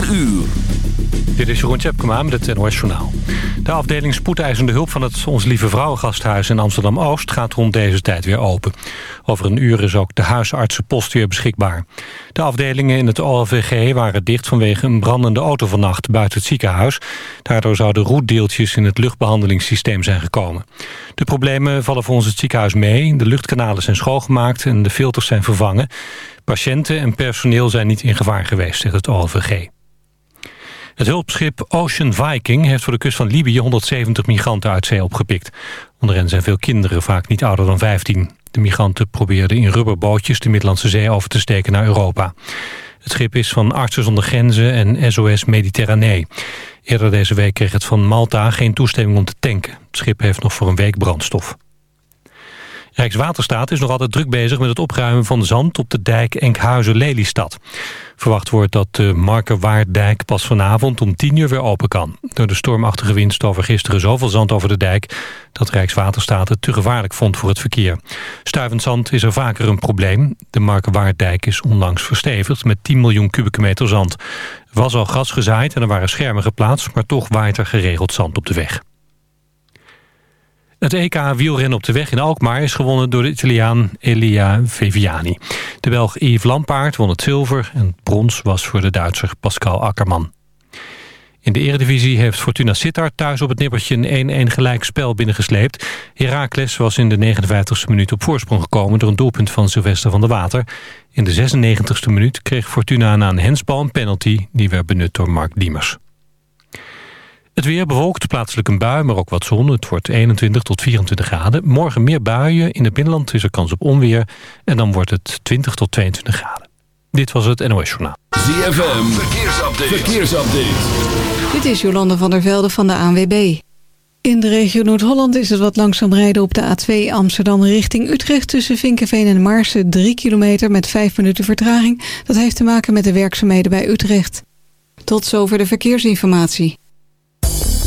4 uur. Dit is Jeroen Tjepkema met het NOS Journaal. De afdeling spoedeisende hulp van het Ons Lieve Vrouwengasthuis in Amsterdam-Oost gaat rond deze tijd weer open. Over een uur is ook de huisartsenpost weer beschikbaar. De afdelingen in het OLVG waren dicht vanwege een brandende auto vannacht buiten het ziekenhuis. Daardoor zouden roetdeeltjes in het luchtbehandelingssysteem zijn gekomen. De problemen vallen volgens het ziekenhuis mee. De luchtkanalen zijn schoongemaakt en de filters zijn vervangen. Patiënten en personeel zijn niet in gevaar geweest, zegt het OLVG. Het hulpschip Ocean Viking heeft voor de kust van Libië 170 migranten uit zee opgepikt. Onder hen zijn veel kinderen, vaak niet ouder dan 15. De migranten probeerden in rubberbootjes de Middellandse Zee over te steken naar Europa. Het schip is van Artsen zonder Grenzen en SOS Mediterranee. Eerder deze week kreeg het van Malta geen toestemming om te tanken. Het schip heeft nog voor een week brandstof. Rijkswaterstaat is nog altijd druk bezig met het opruimen van zand op de dijk Enkhuizen-Lelystad. Verwacht wordt dat de Markerwaarddijk pas vanavond om 10 uur weer open kan. Door de stormachtige wind stoven gisteren zoveel zand over de dijk... dat Rijkswaterstaat het te gevaarlijk vond voor het verkeer. Stuivend zand is er vaker een probleem. De Markerwaarddijk is onlangs verstevigd met 10 miljoen kubieke meter zand. Er was al gras gezaaid en er waren schermen geplaatst... maar toch waait er geregeld zand op de weg. Het EK wielrennen op de weg in Alkmaar is gewonnen door de Italiaan Elia Viviani. De Belg Yves Lampaard won het zilver en brons was voor de Duitser Pascal Akkerman. In de eredivisie heeft Fortuna Sittard thuis op het nippertje een 1-1 gelijk spel binnengesleept. Heracles was in de 59ste minuut op voorsprong gekomen door een doelpunt van Sylvester van der Water. In de 96ste minuut kreeg Fortuna na een hensbal een penalty die werd benut door Mark Diemers. Het weer bewolkt, plaatselijk een bui, maar ook wat zon. Het wordt 21 tot 24 graden. Morgen meer buien. In het binnenland is er kans op onweer. En dan wordt het 20 tot 22 graden. Dit was het NOS Journaal. ZFM, verkeersupdate. verkeersupdate. Dit is Jolande van der Velde van de ANWB. In de regio Noord-Holland is het wat langzaam rijden op de A2 Amsterdam richting Utrecht... tussen Vinkenveen en Maarsen 3 kilometer met 5 minuten vertraging. Dat heeft te maken met de werkzaamheden bij Utrecht. Tot zover de verkeersinformatie.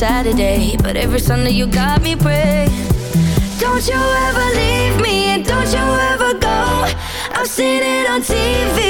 Saturday, but every Sunday you got me praying. Don't you ever leave me and don't you ever go. I've seen it on TV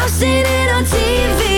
I've seen it on TV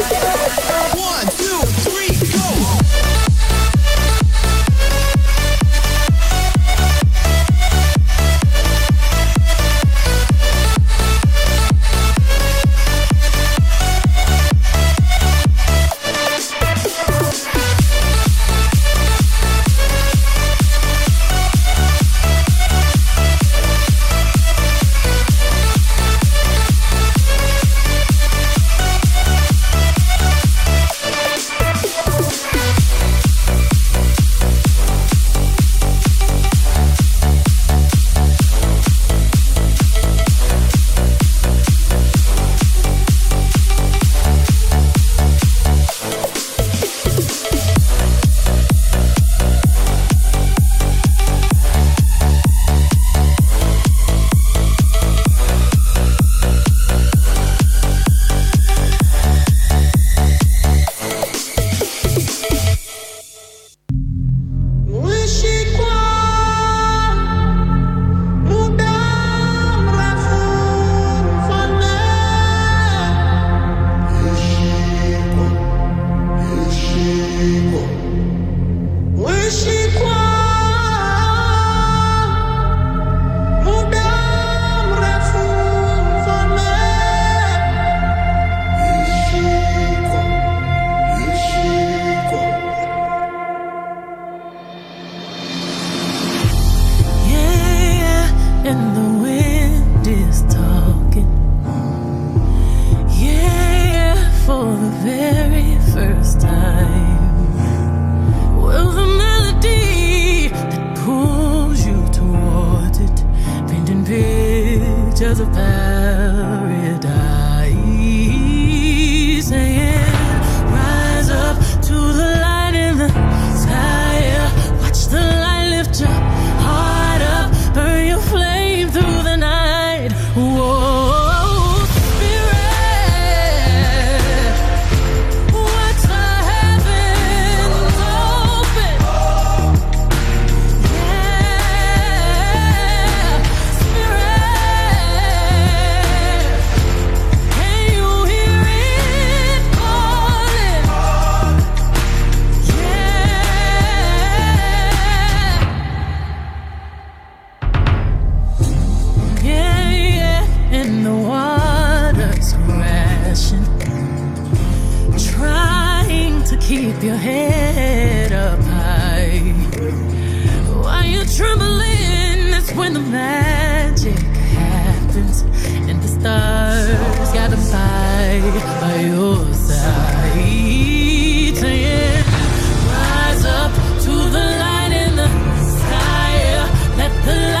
your head up high. While you're trembling, that's when the magic happens, and the stars gotta fight by your side. Yeah. Rise up to the light in the sky, let the light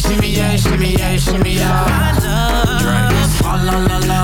Shimmy, yeah, shimmy, yeah, shimmy, yeah. Love Drink. Swalla la la.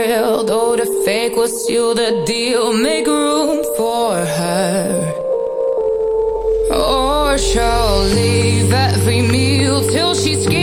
real, though the fake was seal the deal. Make room for her, or she'll leave every meal till she's. Scared.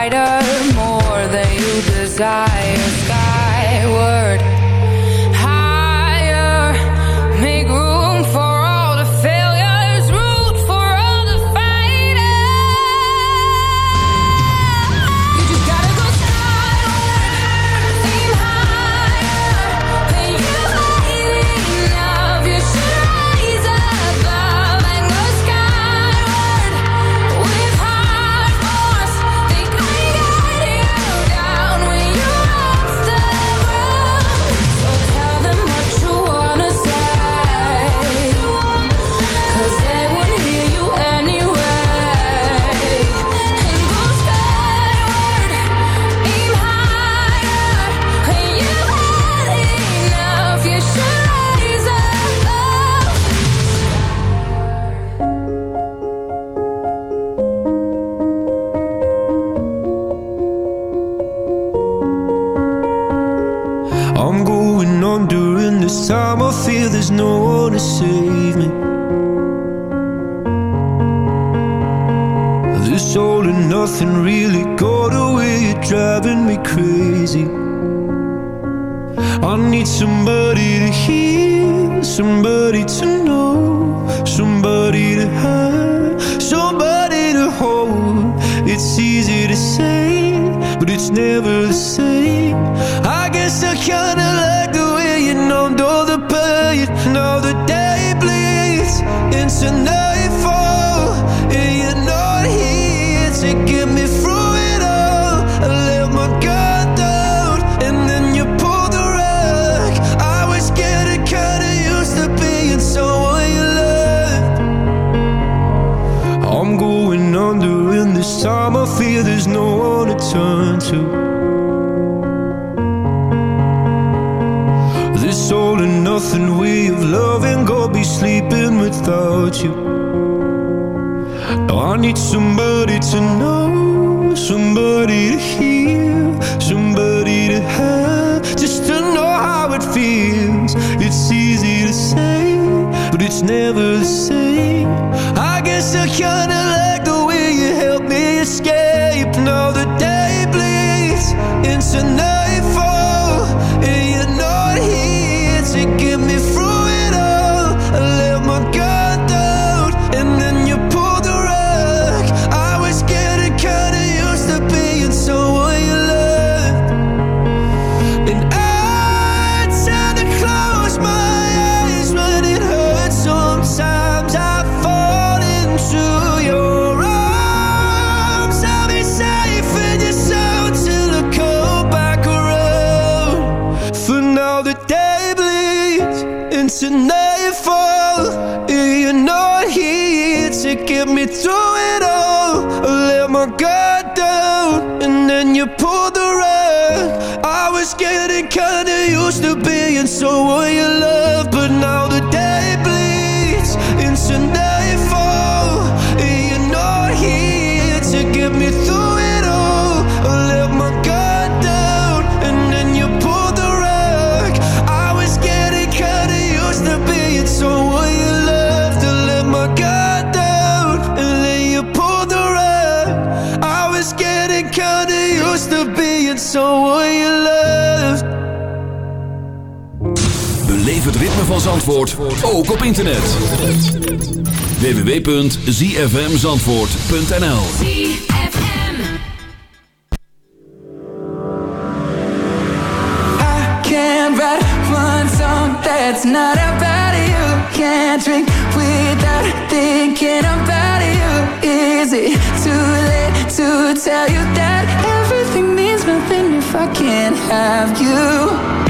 brighter So will you Zandvoort, ook op internet. www.zfmzandvoort.nl I can't write one song that's not about you. Can't drink without thinking about you. Is it too late to tell you that everything means nothing if I can't have you?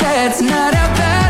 That's not about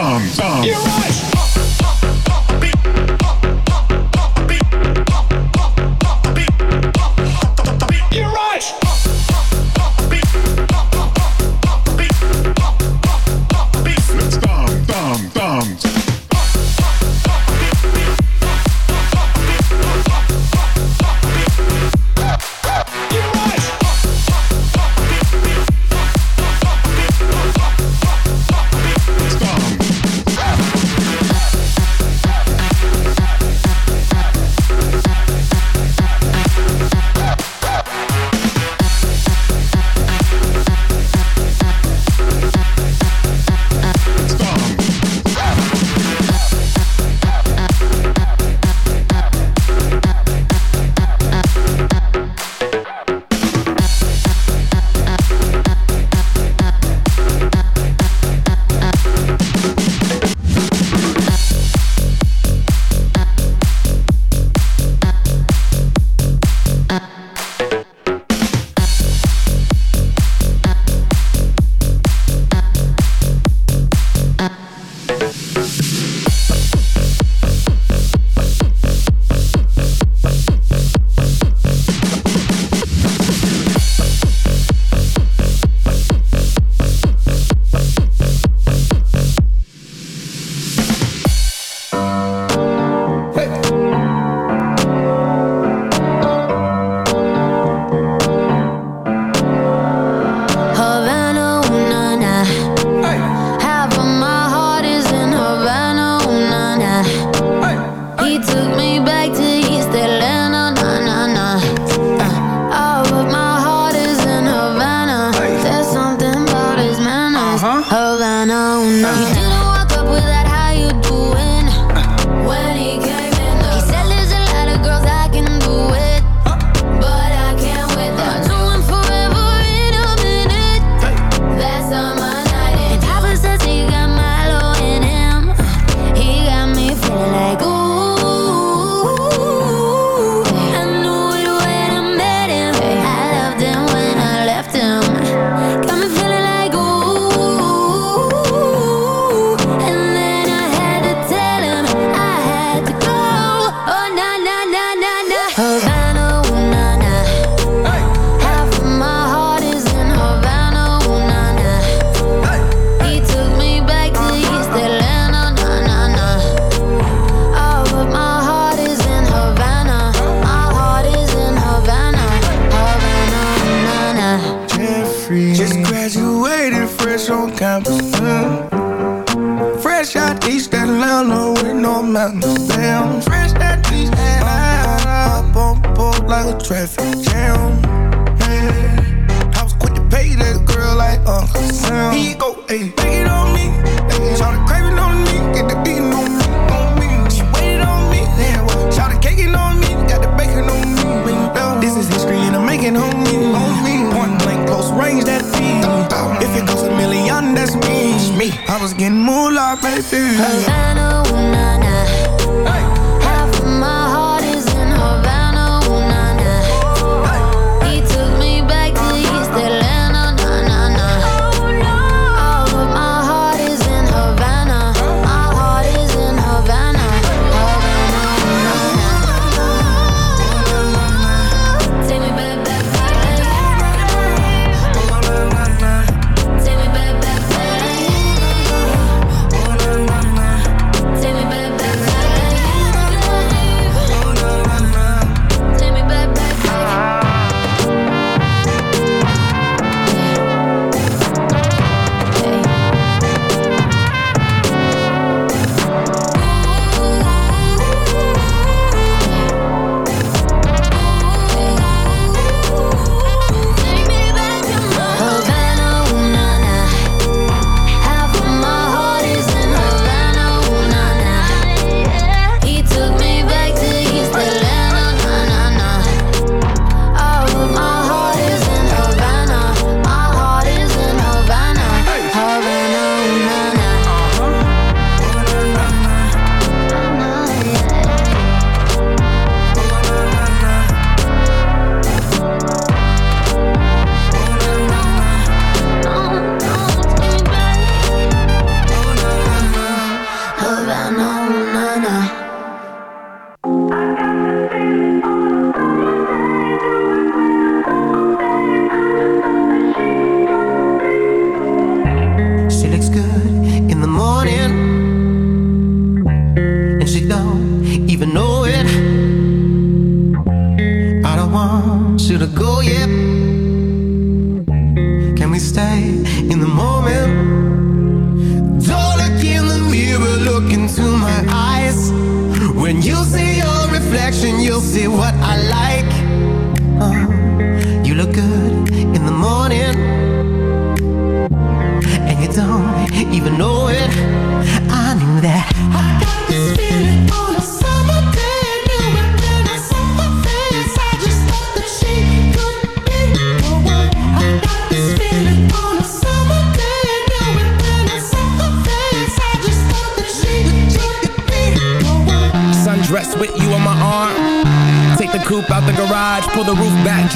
bombs, bombs. You're right. no.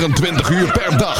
24 uur per dag.